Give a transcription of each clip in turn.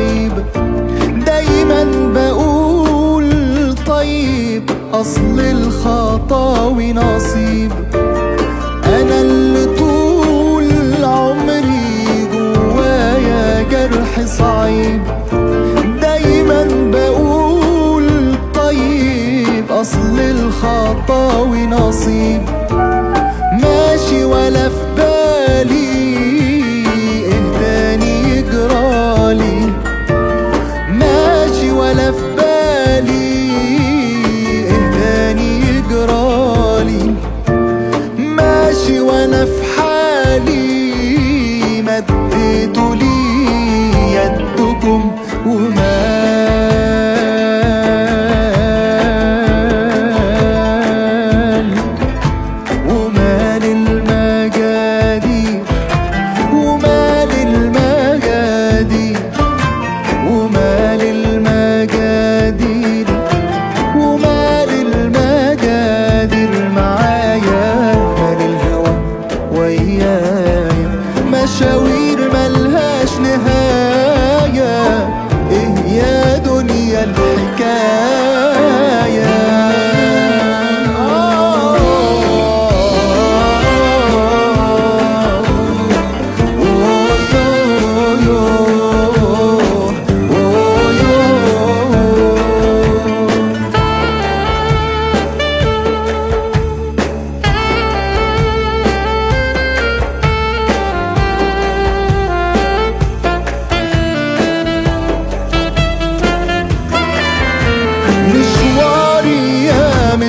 عيب دايما بقول طيب أصل الخطاوي نصيب. أنا اللي طول عمري جوايا جرح صعيب. دايما بقول طيب أصل الخطاوي نصيب. ماشي ولا في بالي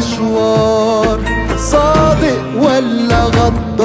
مشوار صادق ولا غدار